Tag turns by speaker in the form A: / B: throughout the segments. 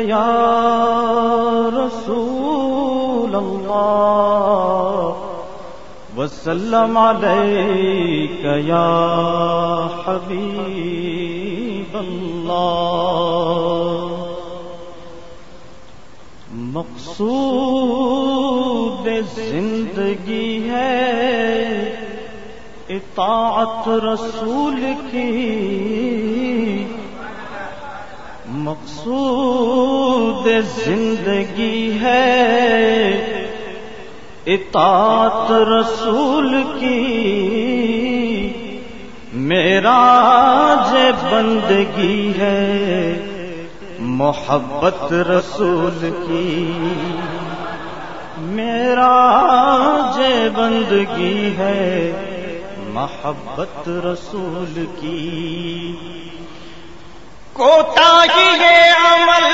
A: یا رسول اللہ وسلم علیک یا حبیب اللہ۔ مقصود زندگی ہے اطاعت رسول کی۔ زندگی ہے۔ اطاعت رسول کی۔ میرا بندگی ہے۔ محبت رسول کی۔ میرا بندگی ہے۔ محبت رسول کی۔
B: کوتا ہی
A: ہے عمل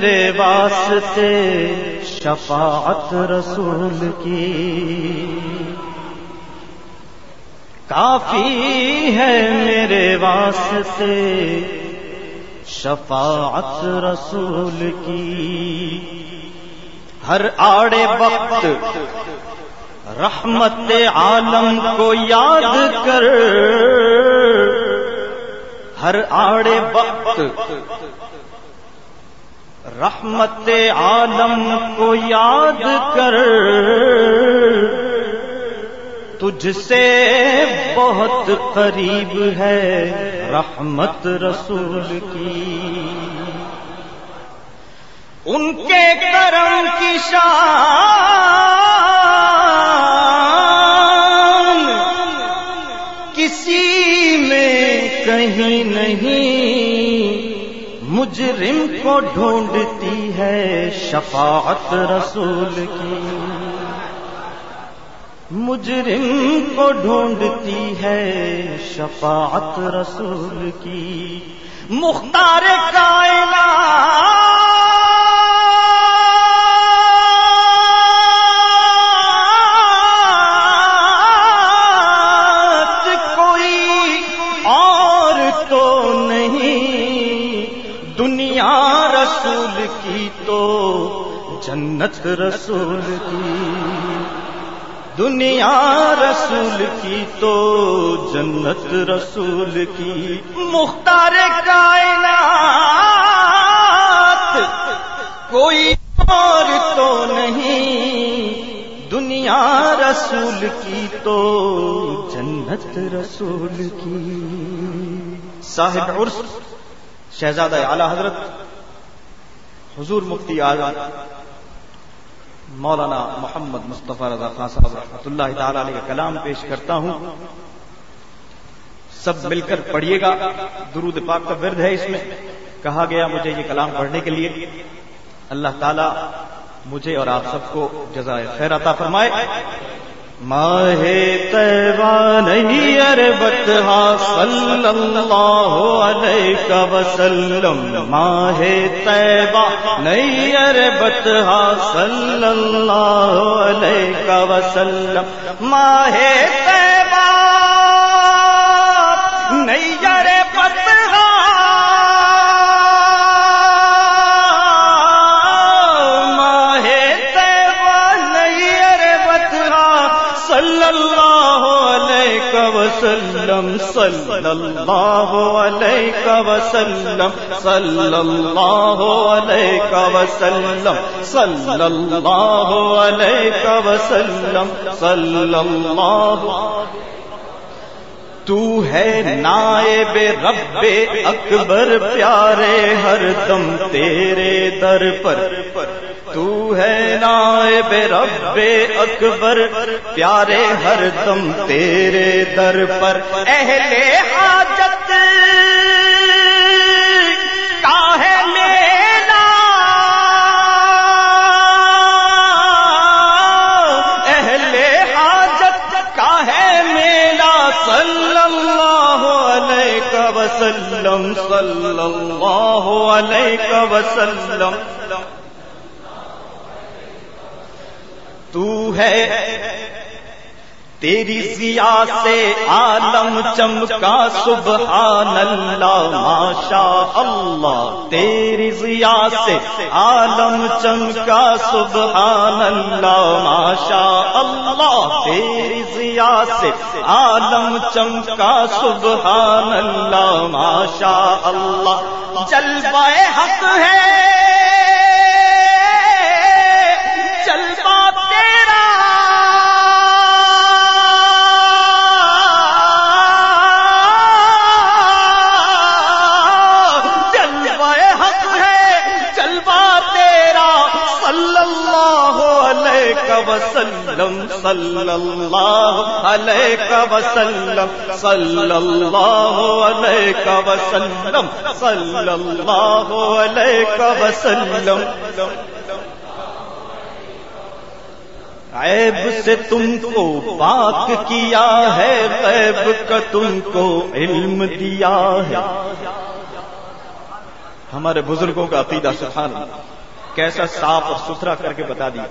A: میرے واسطے شفاعت رسول کی۔ کافی ہے میرے واسطے شفاعت رسول کی۔ ہر آڑے وقت رحمت عالم کو یاد کر۔ ہر آڑے وقت رحمت عالم کو یاد کر۔ تجھ سے بہت قریب ہے رحمت رسول کی۔ ان کے کرم کی شان مجرم کو ڈھونڈتی ہے شفاعت رسول کی۔ مجرم کو ڈھونڈتی ہے شفاعت رسول کی۔ مختار کائنات رسول کی تو جنت رسول کی۔ دنیا رسول کی تو جنت رسول کی۔ مختار کائنات کوئی اور تو نہیں۔ دنیا رسول کی تو جنت رسول کی۔ صاحب عرس، شہزادہ اعلی حضرت حضور مفتی اعظم مولانا محمد مصطفیٰ رضا خان صاحب رحمۃ اللہ تعالی علیہ کا کلام پیش کرتا ہوں۔ سب مل کر پڑھیے گا۔ درود پاک کا ورد ہے اس میں۔ کہا گیا مجھے یہ کلام پڑھنے کے لیے۔ اللہ تعالی مجھے اور آپ سب کو جزائے خیر عطا فرمائے۔ ماہ تیوان عربت صلی اللہ علیہ وسلم۔ ماہ تیبہ نئی عربت صلی اللہ علیہ وسلم۔ ماہ تیبہ نئی وسلم صلی اللہ علیہ وسلم صلی اللہ علیہ وسلم صلی اللہ علیہ وسلم صلی اللہ تو ہے نائب رب اکبر پیارے، ہر دم تیرے در پر. تو ہے نائب رب اکبر، پیارے ہر دم تیرے در پر۔ اہل حاجت وسلم، صلی اللہ علیہ وسلم۔ تو ہے۔ تیری ضیا سے عالم چمکا سبحان اللہ ماشا اللہ تیری ضیا سے عالم چمکا سبحان اللہ ماشا اللہ تیری ضیا سے عالم چمکا سبحان اللہ ماشا اللہ جلوہ حق ہے۔ وسلم صلی اللہ علیہ وسلم صلی اللہ علیہ وسلم صلی اللہ علیہ وسلم. عیب سے تم کو پاک کیا ہے، غیب کا تم کو علم دیا ہے۔ ہمارے بزرگوں کا عقیدہ سکھان کیسا صاف اور ستھرا کر کے بتا دیا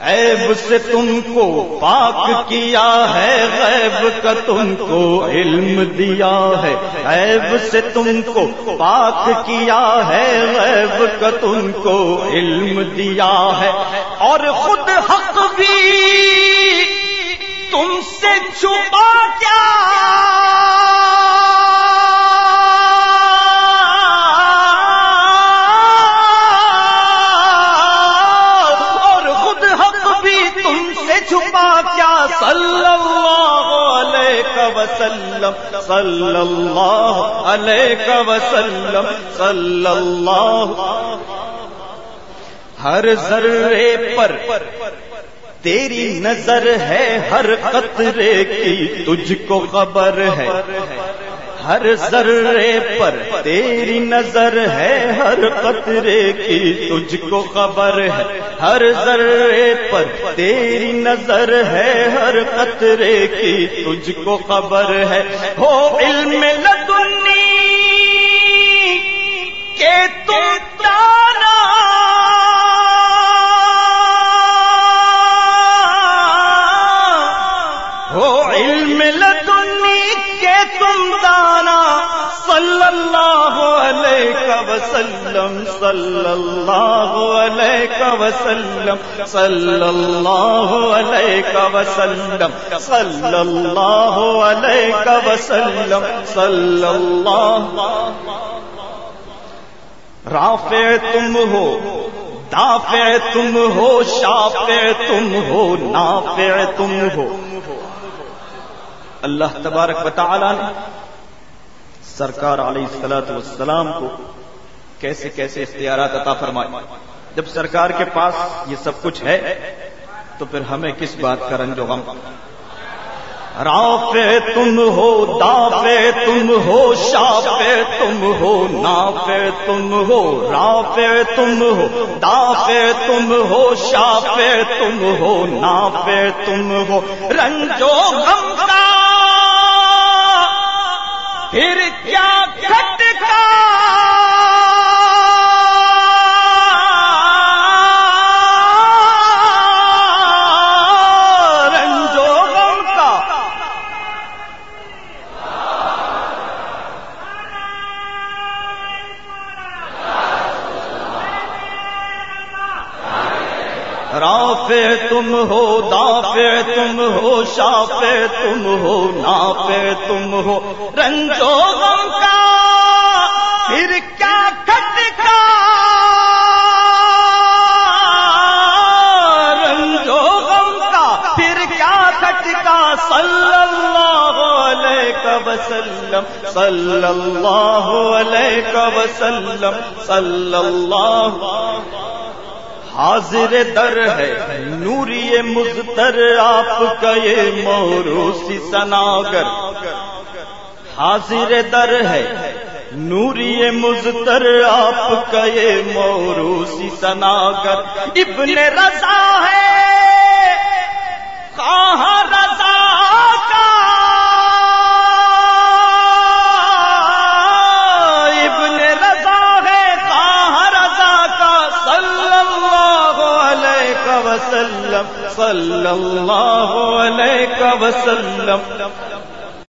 A: عیب سے تم کو پاک کیا ہے، غیب کا تم کو علم دیا ہے۔ عیب سے تم کو پاک کیا ہے، غیب کا تم کو علم دیا ہے۔ اور خود حق بھی تم سے چھپا کیا وسلم صلی اللہ علیہ وسلم صلی اللہ ہر ذرے پر تیری نظر ہے ہر قطرے کی تجھ کو خبر ہے۔ ہر ذرے پر تیری نظر ہے، ہر قطرے کی تجھ کو خبر ہے۔ ہر ذرے پر تیری نظر ہے، ہر قطرے کی تجھ کو خبر ہے۔ ہو علم لدنی کہ تم وسلم صلی اللہ علیہ وسلم صلی اللہ علیہ وسلم صلی اللہ علیہ وسلم صلی اللہ رافع تم ہو، دافع تم ہو، شافع تم ہو، نافع تم ہو. اللہ تبارک و تعالی نے سرکار علیہ السلط والسلام کو کیسے کیسے اختیارات عطا فرمائے۔ جب سرکار کے پاس یہ سب کچھ ہے، تو پھر ہمیں کس بات کا رنج و غم؟ راف تم ہو دافے تم ہو شاپے تم ہو نافے تم ہو راف تم ہو دافے تم ہو شاپے تم ہو نافے تم ہو۔ رنجو غم کا پھر کیا تم ہو، دافع تم ہو، شافع تم ہو، نافع تم ہو۔ رنجو غم کا پھر کیا کھٹکا؟ رنجو غم کا پھر کیا کھٹکا؟ صلی اللہ علیہ وسلم، صلی اللہ علیہ وسلم، صلی اللہ حاضر در ہے، نوری مزتر آپ کا یہ موروسی سناگر حاضر در ہے، نوری مزتر آپ کا یہ موروسی سناگر ابن رضا ہے۔ وسلم